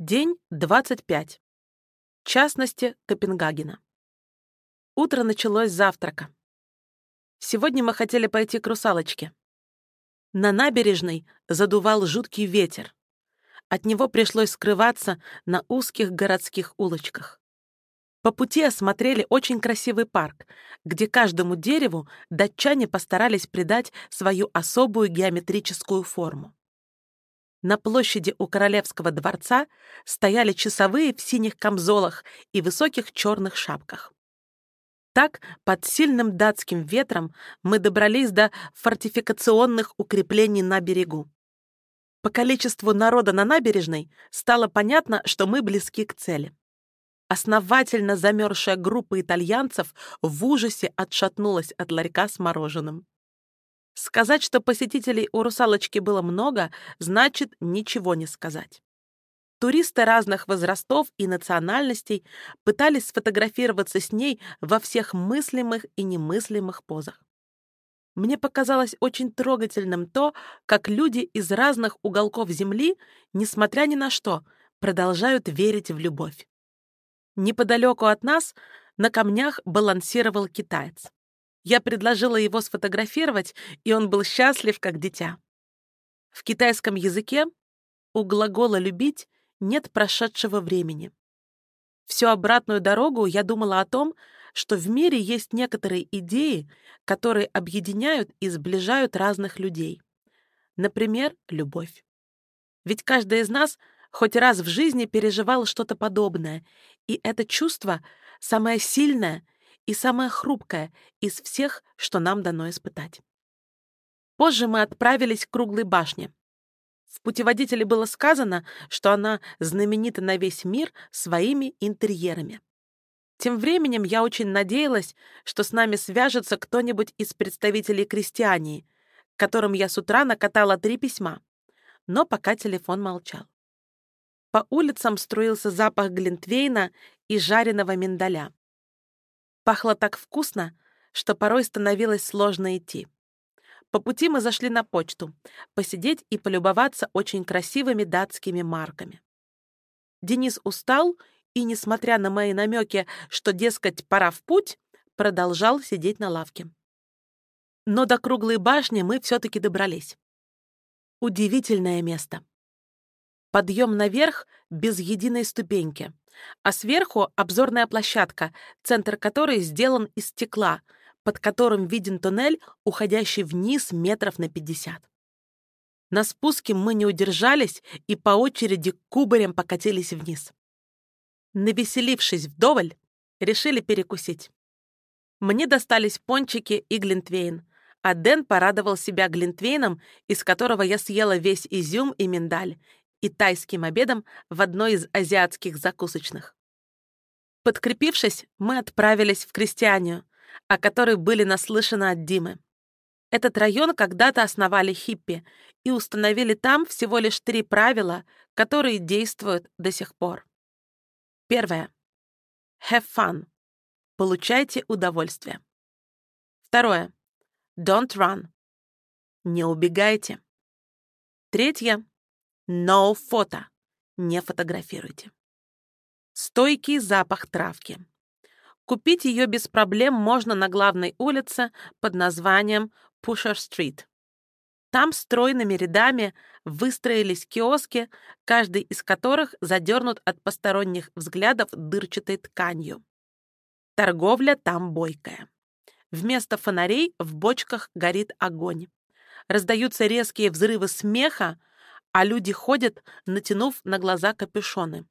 День 25. В частности, Копенгагена. Утро началось с завтрака. Сегодня мы хотели пойти к русалочке. На набережной задувал жуткий ветер. От него пришлось скрываться на узких городских улочках. По пути осмотрели очень красивый парк, где каждому дереву датчане постарались придать свою особую геометрическую форму. На площади у Королевского дворца стояли часовые в синих камзолах и высоких черных шапках. Так, под сильным датским ветром мы добрались до фортификационных укреплений на берегу. По количеству народа на набережной стало понятно, что мы близки к цели. Основательно замерзшая группа итальянцев в ужасе отшатнулась от ларька с мороженым. Сказать, что посетителей у «Русалочки» было много, значит ничего не сказать. Туристы разных возрастов и национальностей пытались сфотографироваться с ней во всех мыслимых и немыслимых позах. Мне показалось очень трогательным то, как люди из разных уголков Земли, несмотря ни на что, продолжают верить в любовь. Неподалеку от нас на камнях балансировал китаец. Я предложила его сфотографировать, и он был счастлив, как дитя. В китайском языке у глагола «любить» нет прошедшего времени. Всю обратную дорогу я думала о том, что в мире есть некоторые идеи, которые объединяют и сближают разных людей. Например, любовь. Ведь каждый из нас хоть раз в жизни переживал что-то подобное, и это чувство самое сильное — и самое хрупкое из всех, что нам дано испытать. Позже мы отправились к круглой башне. В путеводителе было сказано, что она знаменита на весь мир своими интерьерами. Тем временем я очень надеялась, что с нами свяжется кто-нибудь из представителей крестьянии, которым я с утра накатала три письма, но пока телефон молчал. По улицам струился запах глинтвейна и жареного миндаля. Пахло так вкусно, что порой становилось сложно идти. По пути мы зашли на почту, посидеть и полюбоваться очень красивыми датскими марками. Денис устал и, несмотря на мои намеки, что, дескать, пора в путь, продолжал сидеть на лавке. Но до круглой башни мы все-таки добрались. Удивительное место. Подъем наверх без единой ступеньки а сверху обзорная площадка, центр которой сделан из стекла, под которым виден туннель, уходящий вниз метров на 50. На спуске мы не удержались и по очереди кубарем покатились вниз. Навеселившись вдоволь, решили перекусить. Мне достались пончики и глинтвейн, а Дэн порадовал себя глинтвейном, из которого я съела весь изюм и миндаль, и тайским обедом в одной из азиатских закусочных. Подкрепившись, мы отправились в Крестьянию, о которой были наслышаны от Димы. Этот район когда-то основали хиппи и установили там всего лишь три правила, которые действуют до сих пор. Первое. Have fun. Получайте удовольствие. Второе. Don't run. Не убегайте. Третье. No фото. Не фотографируйте. Стойкий запах травки. Купить ее без проблем можно на главной улице под названием Street. Там стройными рядами выстроились киоски, каждый из которых задернут от посторонних взглядов дырчатой тканью. Торговля там бойкая. Вместо фонарей в бочках горит огонь. Раздаются резкие взрывы смеха, а люди ходят, натянув на глаза капюшоны.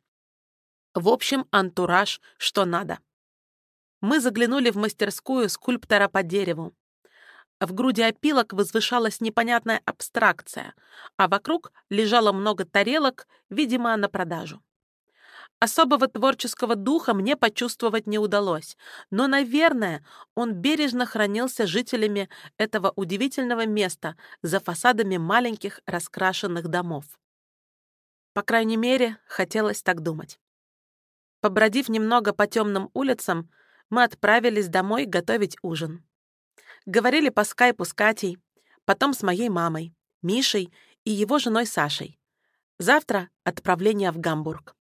В общем, антураж что надо. Мы заглянули в мастерскую скульптора по дереву. В груди опилок возвышалась непонятная абстракция, а вокруг лежало много тарелок, видимо, на продажу. Особого творческого духа мне почувствовать не удалось, но, наверное, он бережно хранился жителями этого удивительного места за фасадами маленьких раскрашенных домов. По крайней мере, хотелось так думать. Побродив немного по темным улицам, мы отправились домой готовить ужин. Говорили по скайпу с Катей, потом с моей мамой, Мишей и его женой Сашей. Завтра отправление в Гамбург.